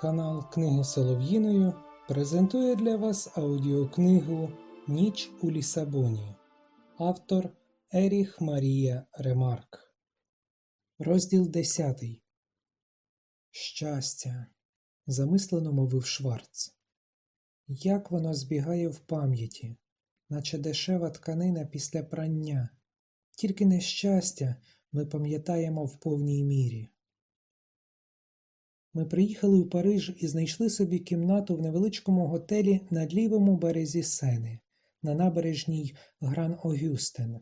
Канал Книги Солов'їною презентує для вас аудіокнигу Ніч у Лісабоні. Автор Еріх Марія Ремарк. Розділ 10. Щастя. замислено мовив Шварц. Як воно збігає в пам'яті, наче дешева тканина після прання. Тільки нещастя ми пам'ятаємо в повній мірі. Ми приїхали у Париж і знайшли собі кімнату в невеличкому готелі на лівому березі Сени, на набережній Гран Огюстен.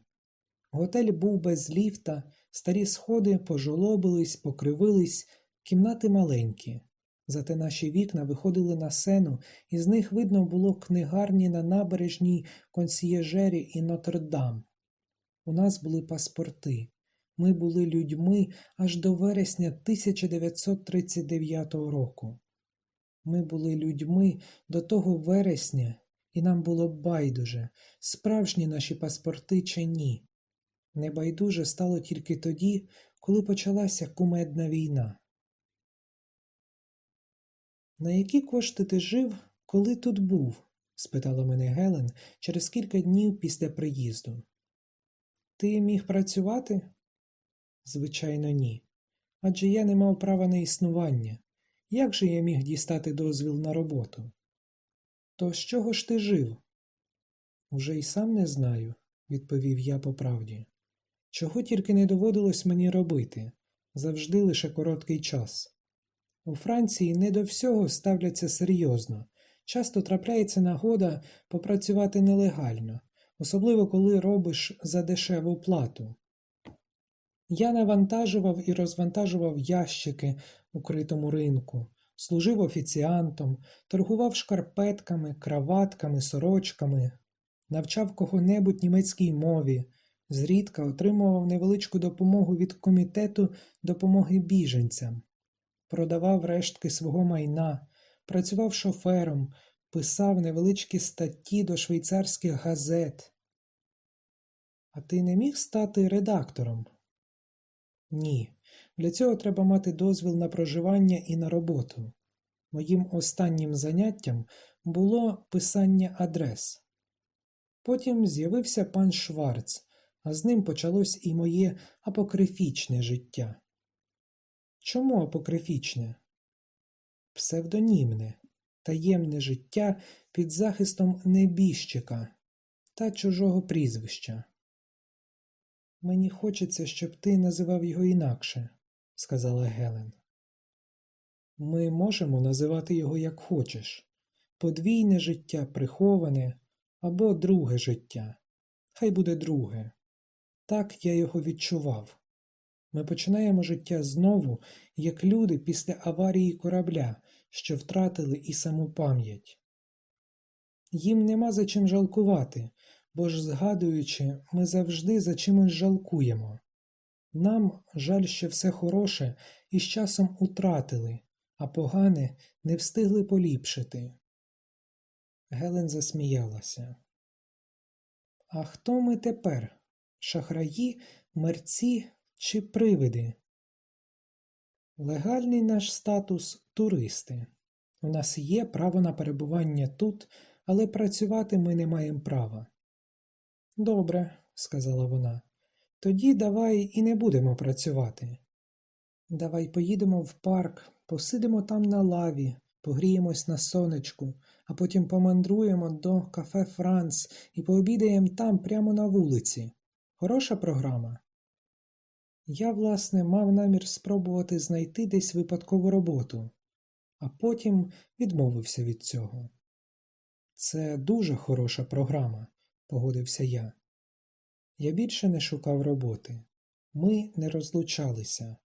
Готель був без ліфта, старі сходи пожолобились, покривились, кімнати маленькі. Зате наші вікна виходили на сену, і з них видно було книгарні на набережній консьєжері і Нотр-Дам. У нас були паспорти. Ми були людьми аж до вересня 1939 року. Ми були людьми до того вересня, і нам було байдуже, справжні наші паспорти чи ні. Небайдуже стало тільки тоді, коли почалася кумедна війна. На які кошти ти жив, коли тут був? спитала мене Гелен через кілька днів після приїзду. Ти міг працювати? Звичайно, ні. Адже я не мав права на існування. Як же я міг дістати дозвіл на роботу? То з чого ж ти жив? Уже й сам не знаю, відповів я по правді. Чого тільки не доводилось мені робити завжди лише короткий час. У Франції не до всього ставляться серйозно, часто трапляється нагода попрацювати нелегально, особливо коли робиш за дешеву плату. Я навантажував і розвантажував ящики у критому ринку, служив офіціантом, торгував шкарпетками, краватками, сорочками, навчав кого-небудь німецькій мові, зрідка отримував невеличку допомогу від комітету допомоги біженцям, продавав рештки свого майна, працював шофером, писав невеличкі статті до швейцарських газет. А ти не міг стати редактором? Ні, для цього треба мати дозвіл на проживання і на роботу. Моїм останнім заняттям було писання адрес. Потім з'явився пан Шварц, а з ним почалось і моє апокрифічне життя. Чому апокрифічне? Псевдонімне, таємне життя під захистом небіжчика та чужого прізвища. Мені хочеться, щоб ти називав його інакше, сказала Гелен. Ми можемо називати його як хочеш подвійне життя приховане або друге життя. Хай буде друге. Так я його відчував. Ми починаємо життя знову, як люди після аварії корабля, що втратили і саму пам'ять. Їм нема за чим жалкувати, бо ж, згадуючи, ми завжди за чимось жалкуємо. Нам жаль, що все хороше і з часом утратили, а погане не встигли поліпшити. Гелен засміялася. А хто ми тепер? Шахраї, мерці чи привиди? Легальний наш статус туристи. У нас є право на перебування тут, але працювати ми не маємо права. Добре, сказала вона, тоді давай і не будемо працювати. Давай поїдемо в парк, посидимо там на лаві, погріємось на сонечку, а потім помандруємо до кафе Франц і пообідаємо там прямо на вулиці. Хороша програма. Я, власне, мав намір спробувати знайти десь випадкову роботу, а потім відмовився від цього. Це дуже хороша програма погодився я. Я більше не шукав роботи. Ми не розлучалися.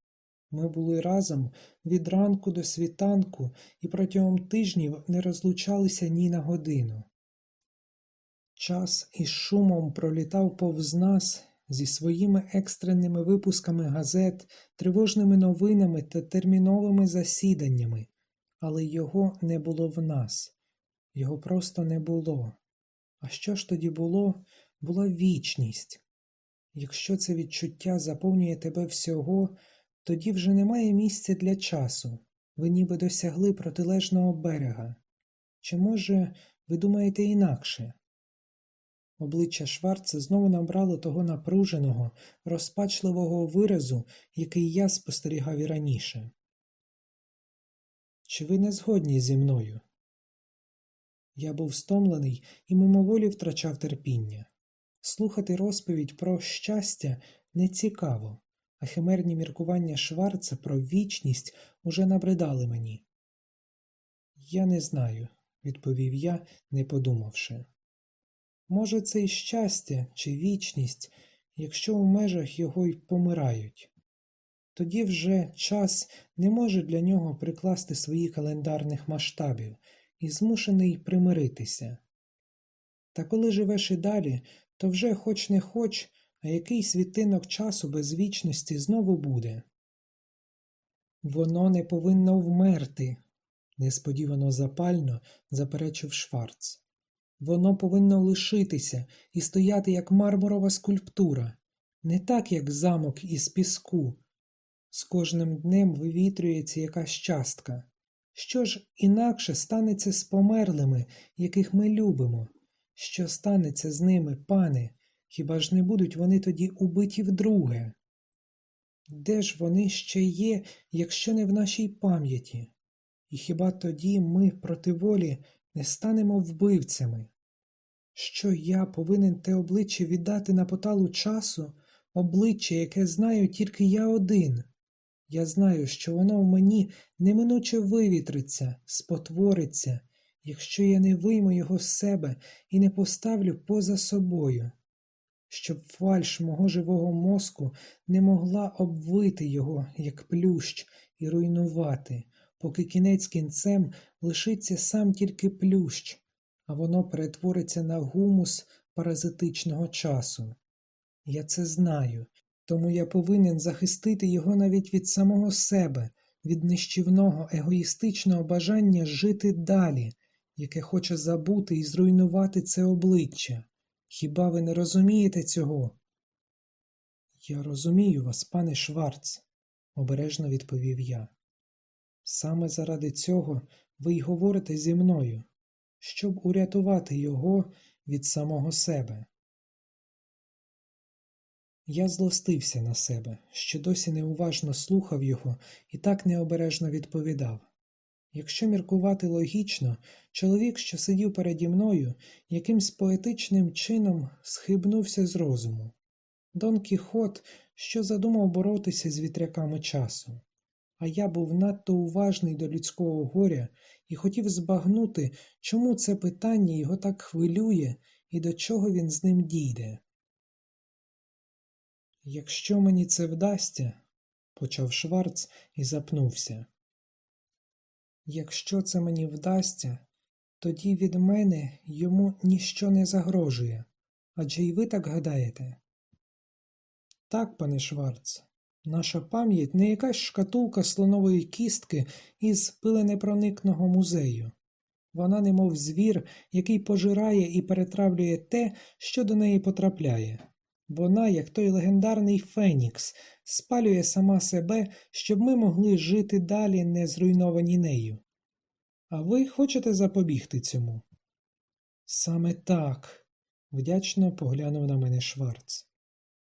Ми були разом від ранку до світанку і протягом тижнів не розлучалися ні на годину. Час із шумом пролітав повз нас зі своїми екстреними випусками газет, тривожними новинами та терміновими засіданнями, але його не було в нас, його просто не було. А що ж тоді було? Була вічність. Якщо це відчуття заповнює тебе всього, тоді вже немає місця для часу, ви ніби досягли протилежного берега. Чи, може, ви думаєте інакше? Обличчя Шварца знову набрало того напруженого, розпачливого виразу, який я спостерігав і раніше. Чи ви не згодні зі мною? Я був стомлений і мимоволі втрачав терпіння. Слухати розповідь про щастя не цікаво, а химерні міркування Шварца про вічність уже набридали мені. Я не знаю, відповів я, не подумавши. Може, це й щастя чи вічність, якщо у межах його й помирають. Тоді вже час не може для нього прикласти свої календарних масштабів і змушений примиритися. Та коли живеш і далі, то вже хоч не хоч, а який світинок часу без вічності знову буде. Воно не повинно вмерти, несподівано запально заперечив Шварц. Воно повинно лишитися і стояти як мармурова скульптура, не так, як замок із піску. З кожним днем вивітрюється якась частка. Що ж інакше станеться з померлими, яких ми любимо? Що станеться з ними, пане? Хіба ж не будуть вони тоді убиті вдруге? Де ж вони ще є, якщо не в нашій пам'яті? І хіба тоді ми проти волі не станемо вбивцями? Що я повинен те обличчя віддати на поталу часу, обличчя, яке знаю тільки я один? Я знаю, що воно в мені неминуче вивітриться, спотвориться, якщо я не вийму його з себе і не поставлю поза собою, щоб фальш мого живого мозку не могла обвити його, як плющ, і руйнувати, поки кінець кінцем лишиться сам тільки плющ, а воно перетвориться на гумус паразитичного часу. Я це знаю, тому я повинен захистити його навіть від самого себе, від нищівного егоїстичного бажання жити далі, яке хоче забути і зруйнувати це обличчя. Хіба ви не розумієте цього? Я розумію вас, пане Шварц, обережно відповів я. Саме заради цього ви й говорите зі мною, щоб урятувати його від самого себе. Я злостився на себе, що досі неуважно слухав його і так необережно відповідав. Якщо міркувати логічно, чоловік, що сидів переді мною, якимсь поетичним чином схибнувся з розуму. Дон Кіхот, що задумав боротися з вітряками часу, а я був надто уважний до людського горя і хотів збагнути, чому це питання його так хвилює і до чого він з ним дійде. Якщо мені це вдасться, почав Шварц і запнувся. Якщо це мені вдасться, тоді від мене йому ніщо не загрожує. Адже й ви так гадаєте? Так, пане Шварц, наша пам'ять не якась шкатулка слонової кістки із пиленепроникного музею. Вона, немов звір, який пожирає і перетравлює те, що до неї потрапляє. Вона, як той легендарний Фенікс, спалює сама себе, щоб ми могли жити далі, не зруйновані нею. А ви хочете запобігти цьому? Саме так, вдячно поглянув на мене Шварц.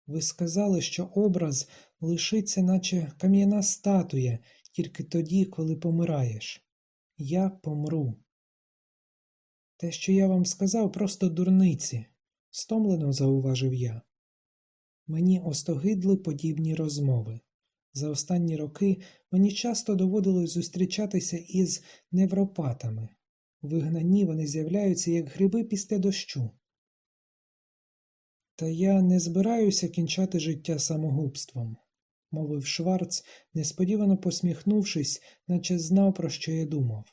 Ви сказали, що образ лишиться, наче кам'яна статуя, тільки тоді, коли помираєш. Я помру. Те, що я вам сказав, просто дурниці, стомлено зауважив я. Мені остогидли подібні розмови. За останні роки мені часто доводилось зустрічатися із невропатами. Вигнані вони з'являються як гриби після дощу. Та я не збираюся кінчати життя самогубством, мовив Шварц, несподівано посміхнувшись, наче знав, про що я думав.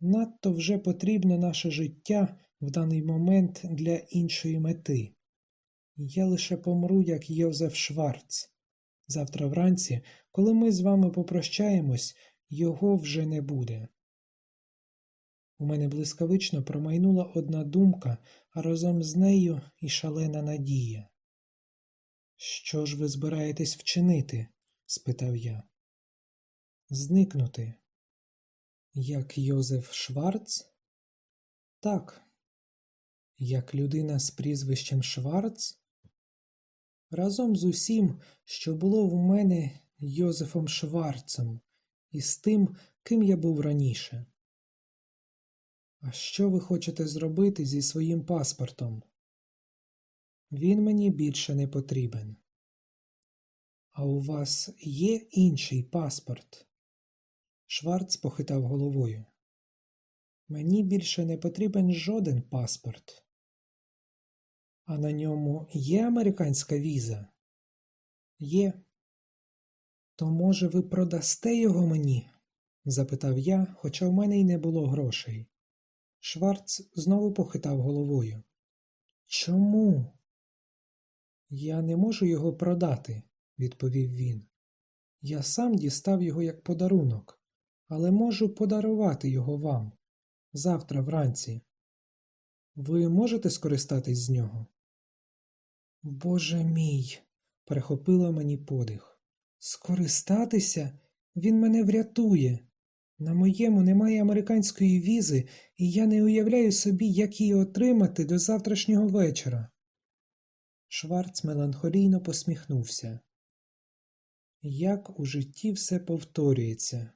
Надто вже потрібно наше життя в даний момент для іншої мети. Я лише помру, як Йозеф Шварц. Завтра вранці, коли ми з вами попрощаємось, його вже не буде. У мене блискавично промайнула одна думка, а разом з нею і шалена надія. Що ж ви збираєтесь вчинити? спитав я. Зникнути, Як Йозеф Шварц? Так. Як людина з прізвищем Шварц? Разом з усім, що було в мене Йозефом Шварцем, і з тим, ким я був раніше. А що ви хочете зробити зі своїм паспортом? Він мені більше не потрібен. А у вас є інший паспорт? Шварц похитав головою. Мені більше не потрібен жоден паспорт. А на ньому є американська віза? Є. То, може, ви продасте його мені? запитав я, хоча в мене й не було грошей. Шварц знову похитав головою. Чому? Я не можу його продати, відповів він. Я сам дістав його як подарунок, але можу подарувати його вам завтра вранці. Ви можете скористатись з нього? Боже мій, перехопило мені подих. Скористатися? Він мене врятує. На моєму немає американської візи, і я не уявляю собі, як її отримати до завтрашнього вечора. Шварц меланхолійно посміхнувся. Як у житті все повторюється.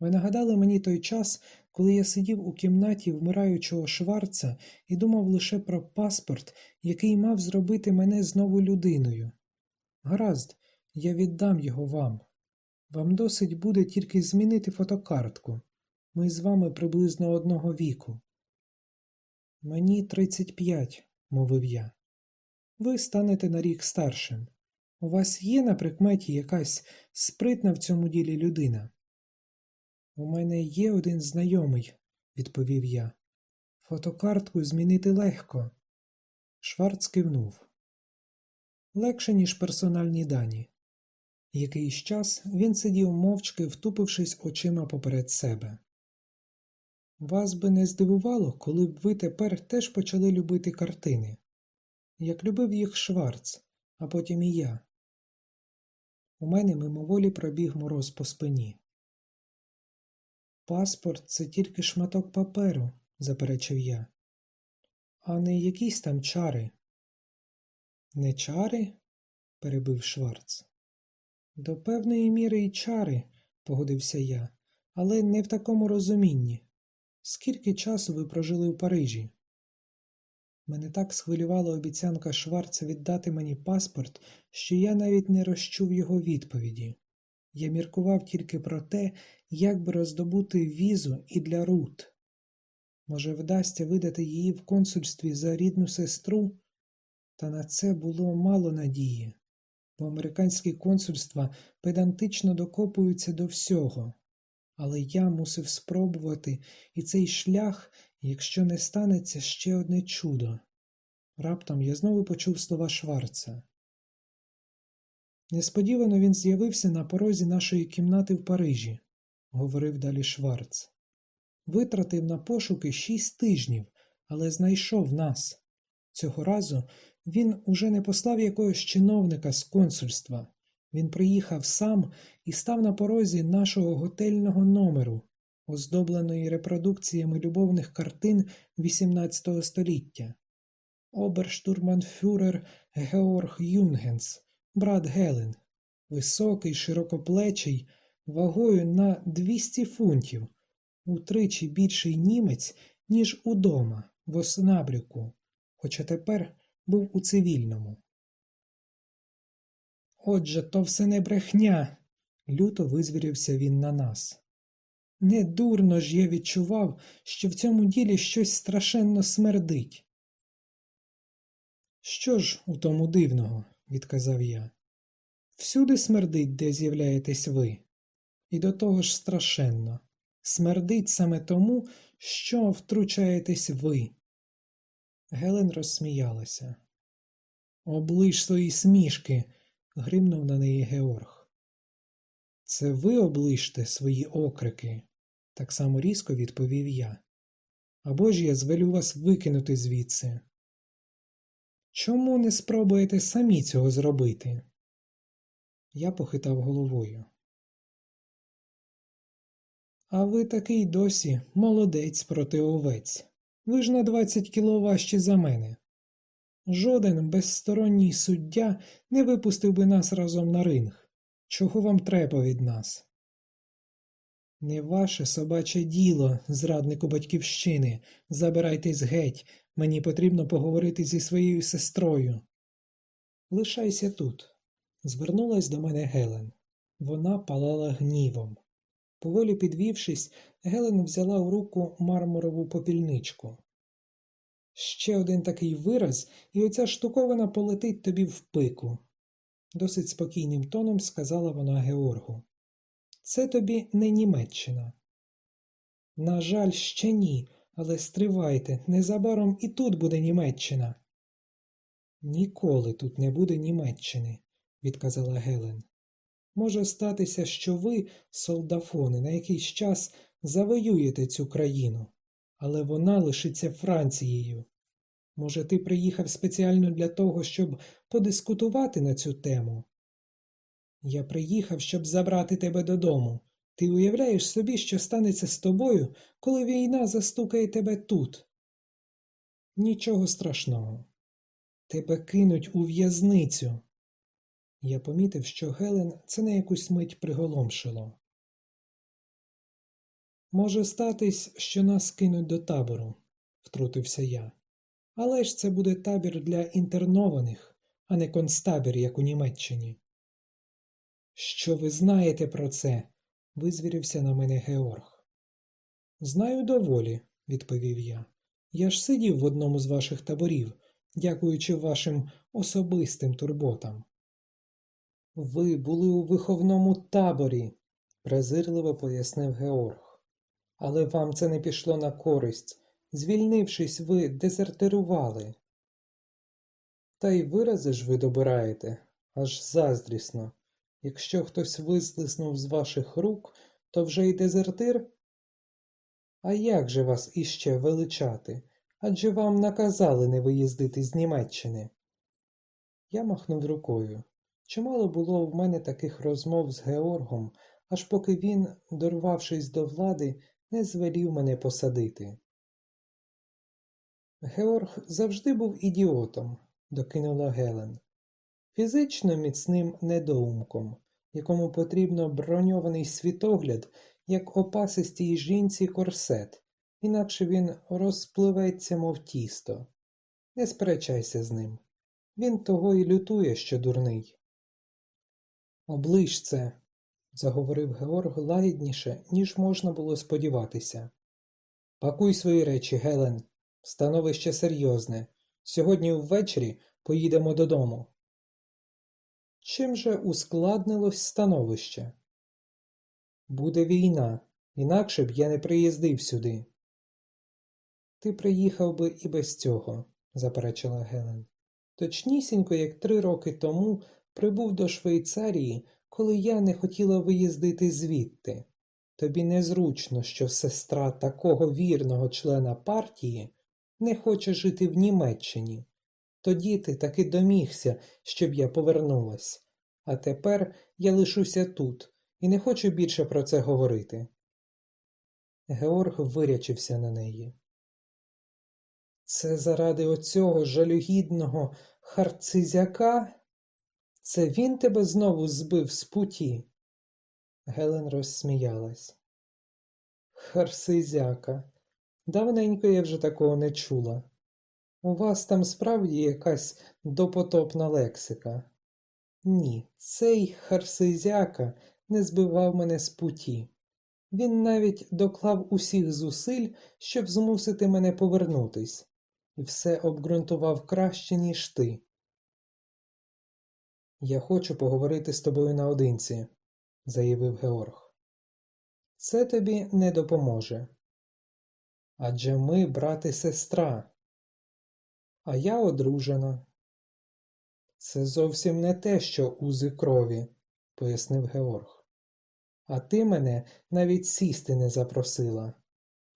Ви нагадали мені той час, коли я сидів у кімнаті вмираючого Шварца і думав лише про паспорт, який мав зробити мене знову людиною. Гаразд, я віддам його вам. Вам досить буде тільки змінити фотокартку. Ми з вами приблизно одного віку. Мені тридцять п'ять, мовив я. Ви станете на рік старшим. У вас є на прикметі якась спритна в цьому ділі людина? У мене є один знайомий, відповів я. Фотокартку змінити легко. Шварц кивнув. Легше, ніж персональні дані. Якийсь час він сидів мовчки, втупившись очима поперед себе. Вас би не здивувало, коли б ви тепер теж почали любити картини, як любив їх Шварц, а потім і я. У мене мимоволі пробіг мороз по спині. Паспорт це тільки шматок паперу, заперечив я, а не якісь там чари. Не чари? перебив Шварц. До певної міри й чари, погодився я, але не в такому розумінні. Скільки часу ви прожили в Парижі? Мене так схвилювала обіцянка Шварца віддати мені паспорт, що я навіть не розчув його відповіді. Я міркував тільки про те, як би роздобути візу і для Рут. Може, вдасться видати її в консульстві за рідну сестру? Та на це було мало надії, бо американські консульства педантично докопуються до всього. Але я мусив спробувати і цей шлях, якщо не станеться ще одне чудо. Раптом я знову почув слова Шварца. Несподівано він з'явився на порозі нашої кімнати в Парижі, говорив далі Шварц. Витратив на пошуки шість тижнів, але знайшов нас. Цього разу він уже не послав якогось чиновника з консульства. Він приїхав сам і став на порозі нашого готельного номеру, оздобленої репродукціями любовних картин XVIII століття. Оберштурманфюрер Георг Юнгенс, брат Гелен, високий, широкоплечий, вагою на 200 фунтів, утричі більший німець, ніж удома, в Оснабрюку, хоча тепер був у цивільному. Отже, то все не брехня, люто визвірився він на нас. Не дурно ж я відчував, що в цьому ділі щось страшенно смердить. Що ж у тому дивного, відказав я. Всюди смердить, де з'являєтесь ви, і до того ж страшенно. Смердить саме тому, що втручаєтесь ви. Гелен розсміялася. Оближ свої смішки, гримнув на неї Георг. Це ви оближте свої окрики, так само різко відповів я. Або ж я звелю вас викинути звідси. Чому не спробуєте самі цього зробити? Я похитав головою. А ви такий досі молодець проти овець. Ви ж на 20 кіло важчі за мене. Жоден безсторонній суддя не випустив би нас разом на ринг. Чого вам треба від нас? Не ваше собаче діло, зраднику батьківщини. Забирайтесь геть. Мені потрібно поговорити зі своєю сестрою. Лишайся тут. Звернулась до мене Гелен. Вона палала гнівом. Поволі підвівшись, Гелен взяла у руку мармурову попільничку. Ще один такий вираз, і оця штуковина полетить тобі в пику, досить спокійним тоном сказала вона Георгу. Це тобі не Німеччина. На жаль, ще ні, але стривайте, незабаром і тут буде Німеччина. Ніколи тут не буде Німеччини, відказала Гелен. Може статися, що ви, солдафони, на якийсь час завоюєте цю країну, але вона лишиться Францією. Може, ти приїхав спеціально для того, щоб подискутувати на цю тему? Я приїхав, щоб забрати тебе додому. Ти уявляєш собі, що станеться з тобою, коли війна застукає тебе тут? Нічого страшного. Тебе кинуть у в'язницю. Я помітив, що Гелен це на якусь мить приголомшило. Може статись, що нас кинуть до табору, втрутився я. Але ж це буде табір для інтернованих, а не концтабір, як у Німеччині. Що ви знаєте про це? визвірився на мене Георг. Знаю доволі, відповів я. Я ж сидів в одному з ваших таборів, дякуючи вашим особистим турботам. Ви були у виховному таборі, презирливо пояснив Георг. Але вам це не пішло на користь. Звільнившись, ви дезертирували. Та й вирази ж ви добираєте, аж заздрісно. Якщо хтось вислизнув з ваших рук, то вже й дезертир? А як же вас іще величати? Адже вам наказали не виїздити з Німеччини. Я махнув рукою. Чимало було в мене таких розмов з Георгом, аж поки він, дорвавшись до влади, не звелів мене посадити. Георг завжди був ідіотом, докинула Гелен, фізично міцним недоумком, якому потрібно броньований світогляд, як опасистій жінці корсет, інакше він розпливеться, мов тісто. Не сперечайся з ним. Він того і лютує, що дурний. Оближ це, заговорив Георг лагідніше, ніж можна було сподіватися. Пакуй свої речі, Гелен. Становище серйозне. Сьогодні ввечері поїдемо додому. Чим же ускладнилось становище? Буде війна, інакше б я не приїздив сюди. Ти приїхав би і без цього, заперечила Гелен. Точнісінько, як три роки тому прибув до Швейцарії, коли я не хотіла виїздити звідти. Тобі незручно, що сестра такого вірного члена партії не хоче жити в Німеччині. Тоді ти таки домігся, щоб я повернулась. А тепер я лишуся тут і не хочу більше про це говорити. Георг вирячився на неї. Це заради оцього жалюгідного харцизяка? Це він тебе знову збив з путі? Гелен розсміялась. Харсизяка. Давненько я вже такого не чула. У вас там справді якась допотопна лексика. Ні, цей харсизяка не збивав мене з путі. Він навіть доклав усіх зусиль, щоб змусити мене повернутись, і все обґрунтував краще, ніж ти. Я хочу поговорити з тобою наодинці, заявив Георг. Це тобі не допоможе. Адже ми брат і сестра, а я одружена. Це зовсім не те, що узи крові, пояснив Георг. А ти мене навіть сісти не запросила,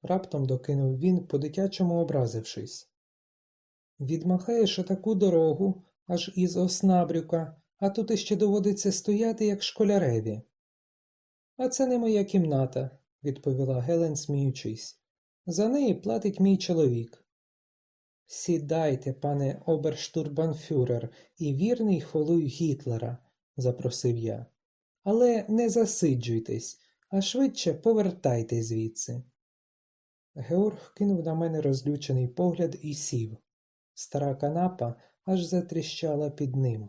раптом докинув він, по-дитячому образившись. Відмахаєш отаку дорогу, аж із Оснабрюка, а тут іще доводиться стояти, як школяреві. А це не моя кімната, відповіла Гелен, сміючись. За неї платить мій чоловік. Сідайте, пане оберштурбанфюрер, і вірний холуй Гітлера, запросив я. Але не засиджуйтесь, а швидше повертайте звідси. Георг кинув на мене розлючений погляд і сів. Стара канапа аж затріщала під ним.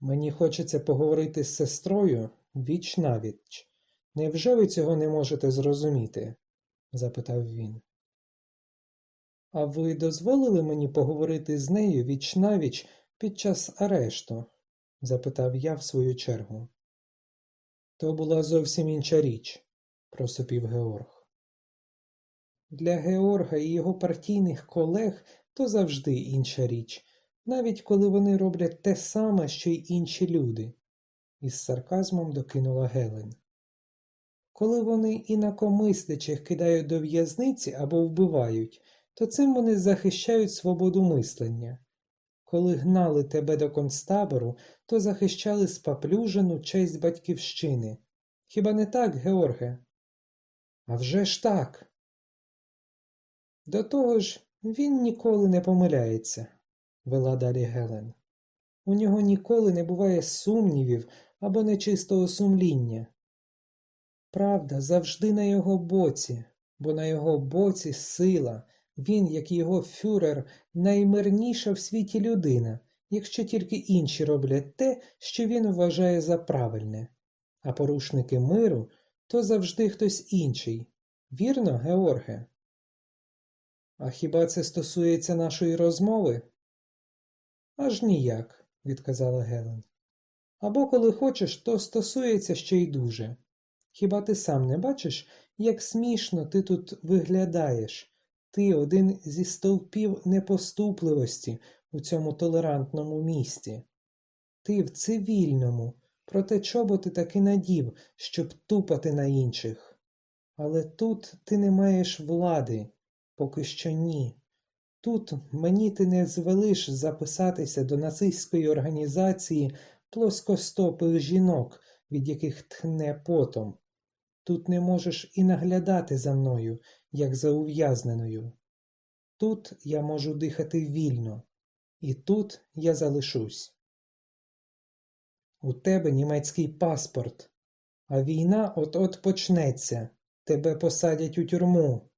Мені хочеться поговорити з сестрою віч навіч. Невже ви цього не можете зрозуміти? запитав він. А ви дозволили мені поговорити з нею віч навіч під час арешту? запитав я в свою чергу. То була зовсім інша річ, просопів Георг. Для Георга і його партійних колег то завжди інша річ, навіть коли вони роблять те саме, що й інші люди, із сарказмом докинула Гелен. Коли вони інакомислячих кидають до в'язниці або вбивають, то цим вони захищають свободу мислення. Коли гнали тебе до концтабору, то захищали спаплюжену честь батьківщини. Хіба не так, Георге? «А вже ж так. До того ж, він ніколи не помиляється, вела далі Гелен. У нього ніколи не буває сумнівів або нечистого сумління. Правда завжди на його боці, бо на його боці сила. Він, як його фюрер, наймирніша в світі людина, якщо тільки інші роблять те, що він вважає за правильне, а порушники миру то завжди хтось інший. Вірно, Георге? А хіба це стосується нашої розмови? Аж ніяк, відказала Гелен. Або коли хочеш, то стосується ще й дуже. Хіба ти сам не бачиш, як смішно ти тут виглядаєш? Ти один зі стовпів непоступливості у цьому толерантному місті. Ти в цивільному, проте чоботи таки надів, щоб тупати на інших. Але тут ти не маєш влади, поки що ні. Тут мені ти не звелиш записатися до нацистської організації плоскостопих жінок, від яких тхне потом. Тут не можеш і наглядати за мною, як за ув'язненою. Тут я можу дихати вільно, і тут я залишусь. У тебе німецький паспорт, а війна от-от почнеться, тебе посадять у тюрму.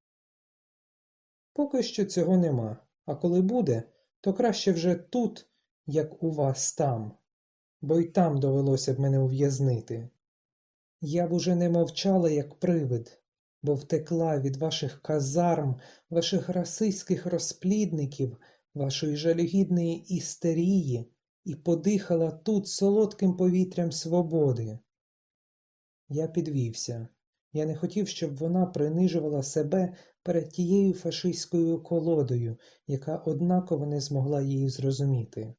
Поки що цього нема, а коли буде, то краще вже тут, як у вас там, бо й там довелося б мене ув'язнити. Я б уже не мовчала, як привид, бо втекла від ваших казарм, ваших расистських розплідників, вашої жалюгідної істерії і подихала тут солодким повітрям свободи. Я підвівся. Я не хотів, щоб вона принижувала себе перед тією фашистською колодою, яка однаково не змогла її зрозуміти.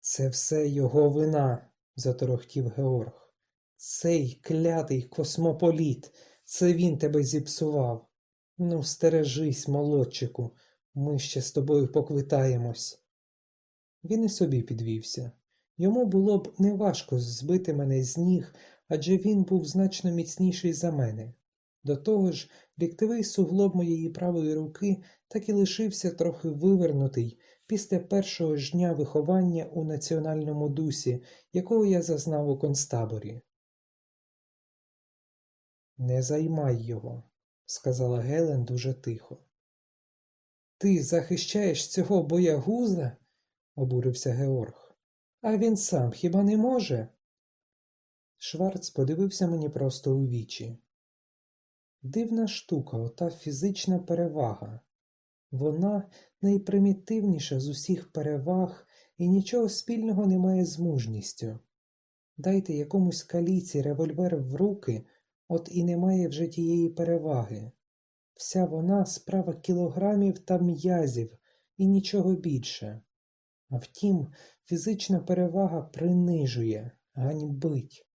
Це все його вина, заторохтів Георг. Цей клятий космополіт, це він тебе зіпсував. Ну, стережись, молодчику, ми ще з тобою поквитаємось. Він і собі підвівся. Йому було б неважко збити мене з ніг, адже він був значно міцніший за мене. До того ж, ліктивий суглоб моєї правої руки так і лишився трохи вивернутий після першого ж дня виховання у національному дусі, якого я зазнав у концтаборі. Не займай його, сказала Гелен дуже тихо. Ти захищаєш цього боягуза? обурився Георг. А він сам хіба не може? Шварц подивився мені просто у вічі. Дивна штука, ота фізична перевага. Вона найпримітивніша з усіх переваг і нічого спільного не має з мужністю. Дайте якомусь каліці револьвер в руки, от і немає вже тієї переваги. Вся вона справа кілограмів та м'язів і нічого більше. А втім, фізична перевага принижує, ганьбить.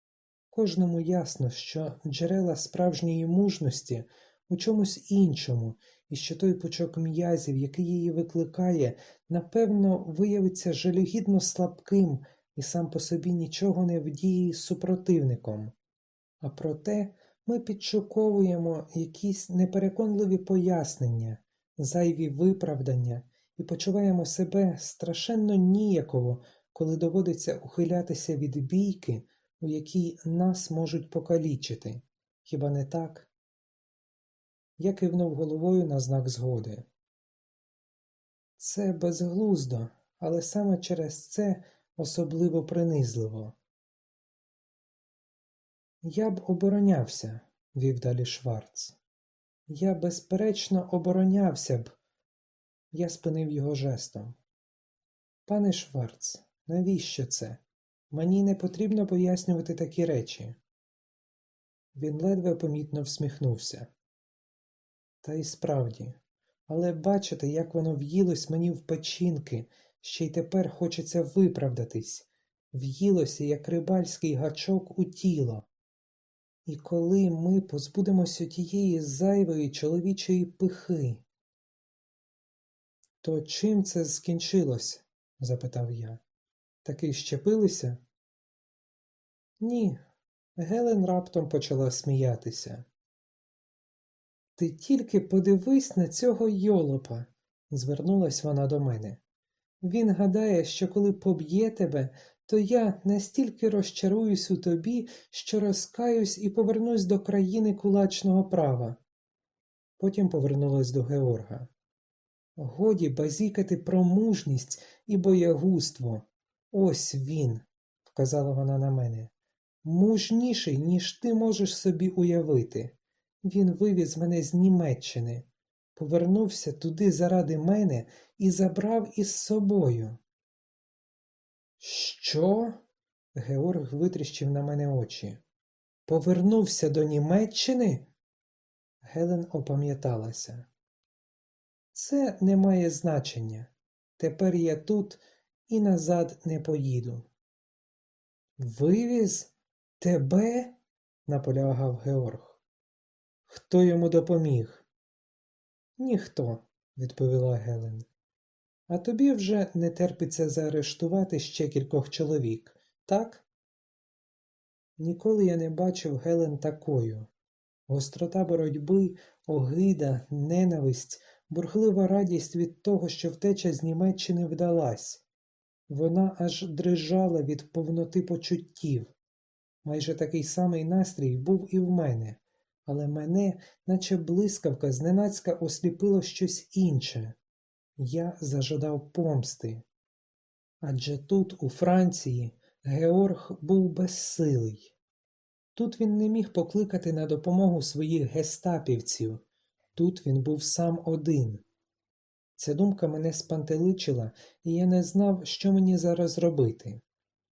Кожному ясно, що джерела справжньої мужності у чомусь іншому, і що той пучок м'язів, який її викликає, напевно, виявиться жалюгідно слабким і сам по собі нічого не вдіє супротивником. А проте ми підшуковуємо якісь непереконливі пояснення, зайві виправдання і почуваємо себе страшенно ніяково, коли доводиться ухилятися від бійки, у якій нас можуть покалічити. Хіба не так? Я кивнув головою на знак згоди. Це безглуздо, але саме через це особливо принизливо. Я б оборонявся, вів далі Шварц. Я, безперечно, оборонявся б. Я спинив його жестом. Пане Шварц, навіщо це? Мені не потрібно пояснювати такі речі. Він ледве помітно всміхнувся. Та й справді, але бачите, як воно в'їлось мені в печінки, ще й тепер хочеться виправдатись, в'їлося, як рибальський гачок у тіло. І коли ми позбудемося тієї зайвої чоловічої пихи. То чим це скінчилось? запитав я. Таки щепилися? Ні. Гелен раптом почала сміятися. Ти тільки подивись на цього йолопа, звернулась вона до мене. Він гадає, що коли поб'є тебе, то я настільки розчаруюсь у тобі, що розкаюсь і повернусь до країни кулачного права. Потім повернулась до Георга. Годі базікати про мужність і боягузтво. Ось він, вказала вона на мене, мужніший, ніж ти можеш собі уявити. Він вивіз мене з Німеччини, повернувся туди заради мене і забрав із собою. Що? Георг витріщив на мене очі. Повернувся до Німеччини? Гелен опам'яталася. Це не має значення. Тепер я тут і назад не поїду. Вивіз тебе? наполягав Георг. Хто йому допоміг? Ніхто, відповіла Гелен. А тобі вже не терпиться заарештувати ще кількох чоловік, так? Ніколи я не бачив Гелен такою. Гострота боротьби, огида, ненависть, бурхлива радість від того, що втеча з Німеччини вдалась. Вона аж дрижала від повноти почуттів. Майже такий самий настрій був і в мене, але мене, наче блискавка, зненацька осліпило щось інше. Я зажадав помсти. Адже тут, у Франції, Георг був безсилий. Тут він не міг покликати на допомогу своїх гестапівців, тут він був сам один. Ця думка мене спантеличила, і я не знав, що мені зараз робити.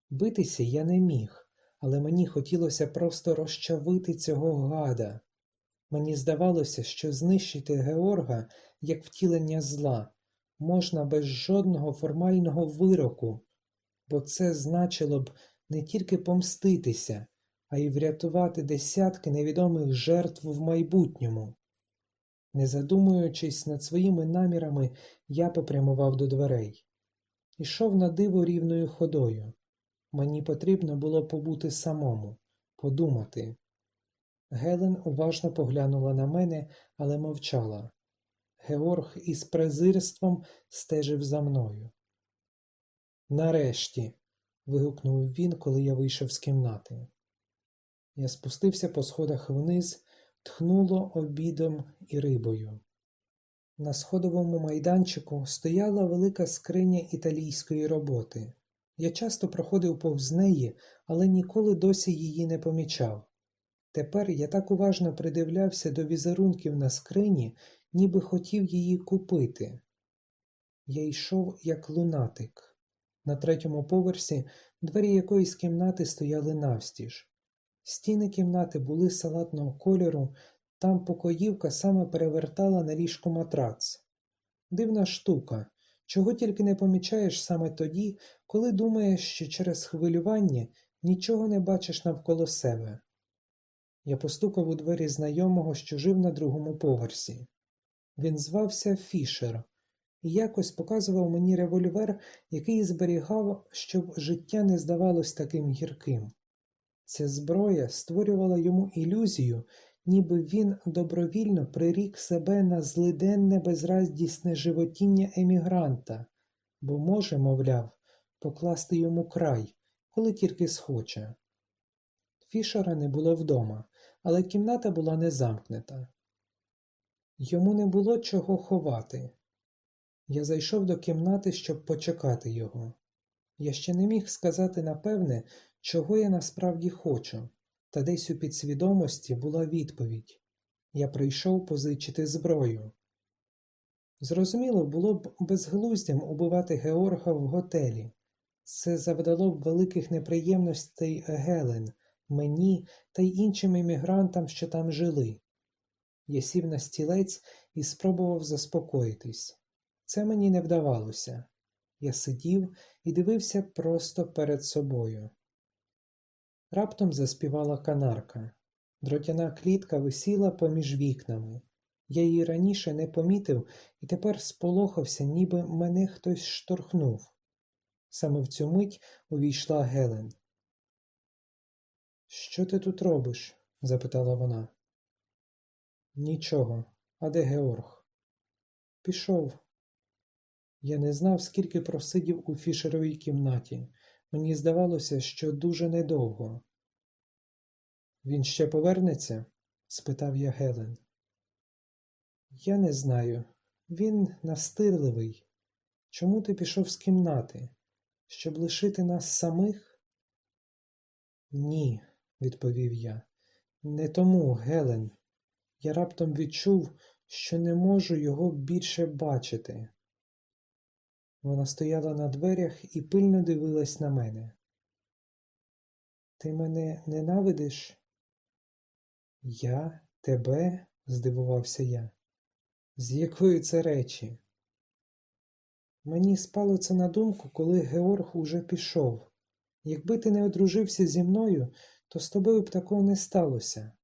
Битися я не міг, але мені хотілося просто розчавити цього гада. Мені здавалося, що знищити Георга як втілення зла можна без жодного формального вироку, бо це значило б не тільки помститися, а й врятувати десятки невідомих жертв в майбутньому. Не задумуючись над своїми намірами, я попрямував до дверей. Ішов на диво рівною ходою. Мені потрібно було побути самому, подумати. Гелен уважно поглянула на мене, але мовчала. Георг із презирством стежив за мною. Нарешті. вигукнув він, коли я вийшов з кімнати. Я спустився по сходах вниз, тхнуло обідом і рибою. На сходовому майданчику стояла велика скриня італійської роботи. Я часто проходив повз неї, але ніколи досі її не помічав. Тепер я так уважно придивлявся до візерунків на скрині, ніби хотів її купити. Я йшов як лунатик. На третьому поверсі двері якоїсь кімнати стояли навстіж. Стіни кімнати були салатного кольору, там покоївка саме перевертала на ліжку матрац. Дивна штука, чого тільки не помічаєш саме тоді, коли думаєш, що через хвилювання нічого не бачиш навколо себе. Я постукав у двері знайомого, що жив на другому поверсі. Він звався Фішер і якось показував мені револьвер, який зберігав, щоб життя не здавалось таким гірким. Ця зброя створювала йому ілюзію, ніби він добровільно прирік себе на злиденне безрадісне животіння емігранта, бо може, мовляв, покласти йому край, коли тільки схоче. Фішера не було вдома, але кімната була не замкнена. Йому не було чого ховати. Я зайшов до кімнати, щоб почекати його. Я ще не міг сказати напевне, чого я насправді хочу, та десь у підсвідомості була відповідь я прийшов позичити зброю. Зрозуміло, було б безглуздям убивати Георга в готелі. Це завдало б великих неприємностей Гелен, мені та й іншим іммігрантам, що там жили. Я сів на стілець і спробував заспокоїтись. Це мені не вдавалося. Я сидів і дивився просто перед собою. Раптом заспівала канарка. Дротяна клітка висіла поміж вікнами. Я її раніше не помітив і тепер сполохався, ніби мене хтось шторхнув. Саме в цю мить увійшла Гелен. Що ти тут робиш? запитала вона. Нічого. А де Георг? Пішов. Я не знав, скільки просидів у фішеровій кімнаті. Мені здавалося, що дуже недовго. Він ще повернеться? спитав я Гелен. Я не знаю. Він настирливий. Чому ти пішов з кімнати? Щоб лишити нас самих? Ні, відповів я. Не тому, Гелен. Я раптом відчув, що не можу його більше бачити. Вона стояла на дверях і пильно дивилась на мене. Ти мене ненавидиш? Я? Тебе? здивувався я. З якої це речі? Мені спало це на думку, коли Георг уже пішов. Якби ти не одружився зі мною, то з тобою б такого не сталося.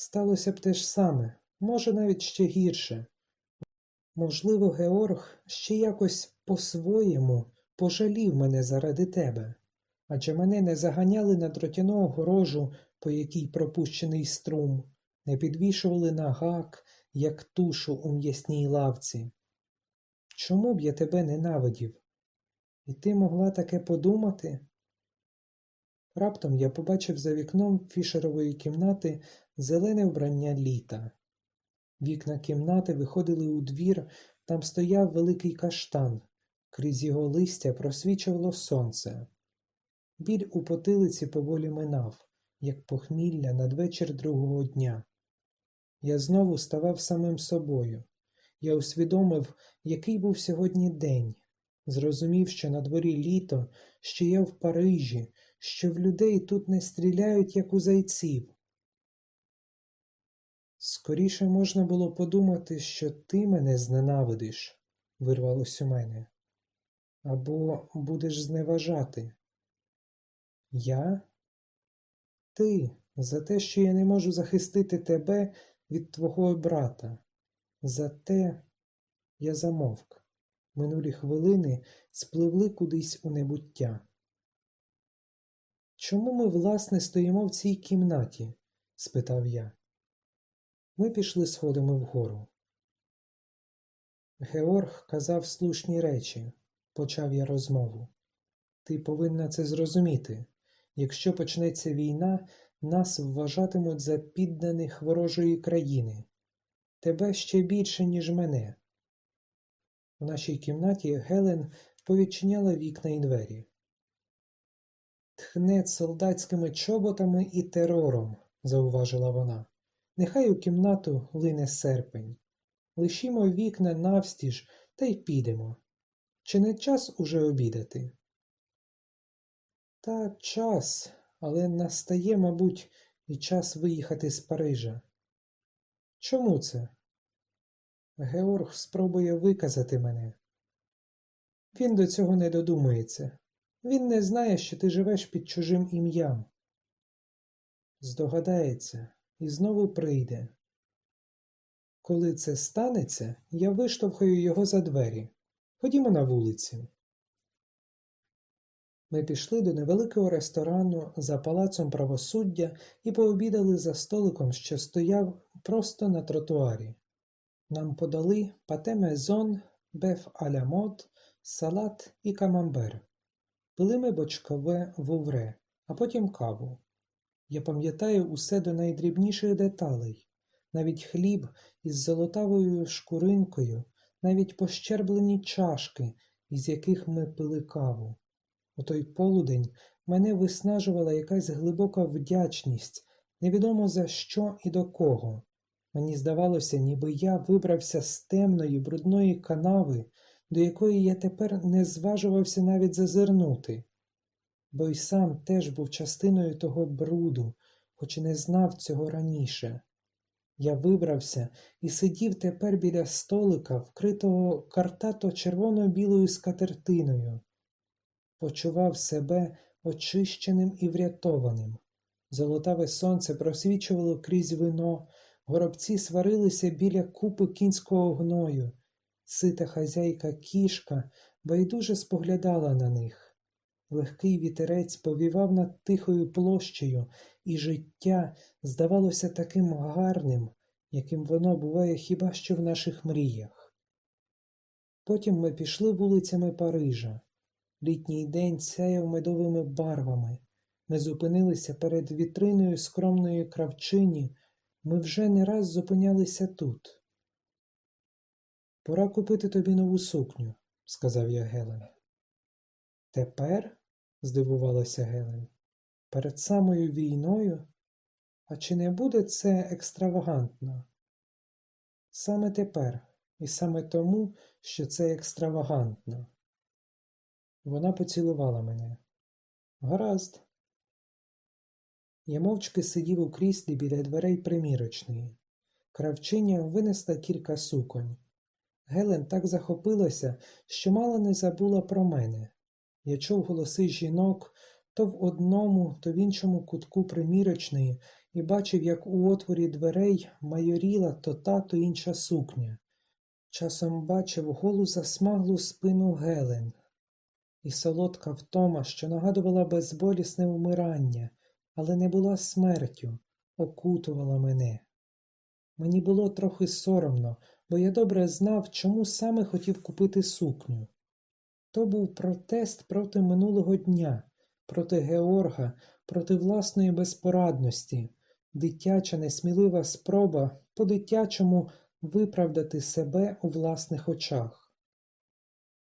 Сталося б те ж саме, може, навіть ще гірше. Можливо, Георг ще якось по-своєму пожалів мене заради тебе, адже мене не заганяли на дротяну огорожу, по якій пропущений струм, не підвішували на гак, як тушу у м'ясній лавці. Чому б я тебе ненавидів? І ти могла таке подумати? Раптом я побачив за вікном фішерової кімнати зелене вбрання літа. Вікна кімнати виходили у двір, там стояв великий каштан, крізь його листя просвічувало сонце. Біль у потилиці поволі минав, як похмілля надвечір другого дня. Я знову ставав самим собою. Я усвідомив, який був сьогодні день, зрозумів, що на дворі літо, що я в Парижі, що в людей тут не стріляють, як у зайців. Скоріше можна було подумати, що ти мене зненавидиш, вирвалось у мене, або будеш зневажати. Я? Ти за те, що я не можу захистити тебе від твого брата. За те я замовк. Минулі хвилини спливли кудись у небуття. Чому ми, власне, стоїмо в цій кімнаті? спитав я. Ми пішли сходами вгору. Георг казав слушні речі, почав я розмову. Ти повинна це зрозуміти. Якщо почнеться війна, нас вважатимуть за підданих ворожої країни. Тебе ще більше, ніж мене. У нашій кімнаті Гелен повідчиняла вікна і двері. Тхне солдатськими чоботами і терором, зауважила вона. Нехай у кімнату лине серпень. Лишімо вікна навстіж та й підемо. Чи не час уже обідати? Та час, але настає, мабуть, і час виїхати з Парижа. Чому це? Георг спробує виказати мене. Він до цього не додумається. Він не знає, що ти живеш під чужим ім'ям. Здогадається і знову прийде. Коли це станеться, я виштовхаю його за двері. Ходімо на вулицю. Ми пішли до невеликого ресторану за палацом правосуддя і пообідали за столиком, що стояв просто на тротуарі. Нам подали пате мезон, беф а-ля мод, салат і камамбер. Пили ми бочкове вувре, а потім каву. Я пам'ятаю усе до найдрібніших деталей, навіть хліб із золотавою шкуринкою, навіть пощерблені чашки, із яких ми пили каву. У той полудень мене виснажувала якась глибока вдячність, невідомо за що і до кого. Мені здавалося, ніби я вибрався з темної, брудної канави, до якої я тепер не зважувався навіть зазирнути, бо й сам теж був частиною того бруду, хоч і не знав цього раніше. Я вибрався і сидів тепер біля столика, вкритого картато червоно-білою скатертиною. Почував себе очищеним і врятованим. Золотаве сонце просвічувало крізь вино, горобці сварилися біля купи кінського гною. Сита хазяйка кішка байдуже споглядала на них. Легкий вітерець повівав над тихою площею, і життя здавалося таким гарним, яким воно буває хіба що в наших мріях. Потім ми пішли вулицями Парижа. Літній день сяяв медовими барвами. Ми зупинилися перед вітриною скромної кравчині. Ми вже не раз зупинялися тут. Пора купити тобі нову сукню, сказав я Гелен. Тепер? Здивувалася Гелен. Перед самою війною? А чи не буде це екстравагантно? Саме тепер, і саме тому, що це екстравагантно. Вона поцілувала мене. Гаразд. Я мовчки сидів у кріслі біля дверей примірочної. Кравчиня винесла кілька суконь. Гелен так захопилася, що мало не забула про мене. Я чув голоси жінок то в одному, то в іншому кутку примірочної і бачив, як у отворі дверей майоріла то та, то інша сукня. Часом бачив голу засмаглу спину Гелен, і солодка втома, що нагадувала безболісне вмирання, але не була смертю, окутувала мене. Мені було трохи соромно, бо я добре знав, чому саме хотів купити сукню. То був протест проти минулого дня, проти Георга, проти власної безпорадності, дитяча несмілива спроба по-дитячому виправдати себе у власних очах.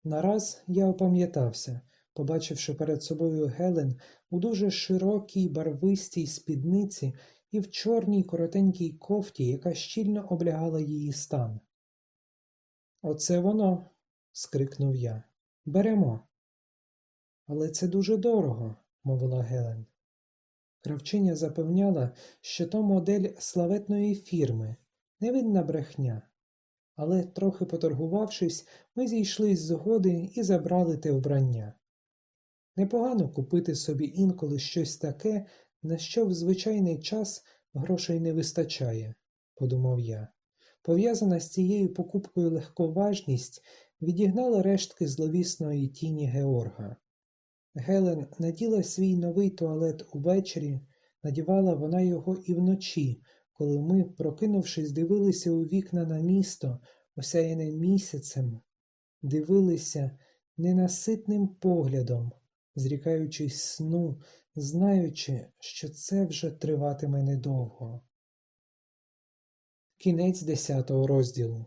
Нараз я опам'ятався, побачивши перед собою Гелен у дуже широкій барвистій спідниці і в чорній коротенькій кофті, яка щільно облягала її стан. Оце воно. скрикнув я. Беремо. Але це дуже дорого, мовила Гелен. Кравчиня запевняла, що то модель славетної фірми, невинна брехня. Але, трохи поторгувавшись, ми зійшли з згоди і забрали те вбрання. Непогано купити собі інколи щось таке, на що в звичайний час грошей не вистачає, подумав я. Пов'язана з цією покупкою легковажність відігнала рештки зловісної тіні Георга. Гелен наділа свій новий туалет увечері, надівала вона його і вночі, коли ми, прокинувшись, дивилися у вікна на місто, осяяне місяцем, дивилися ненаситним поглядом, зрікаючись сну, знаючи, що це вже триватиме недовго. Кінець десятого розділу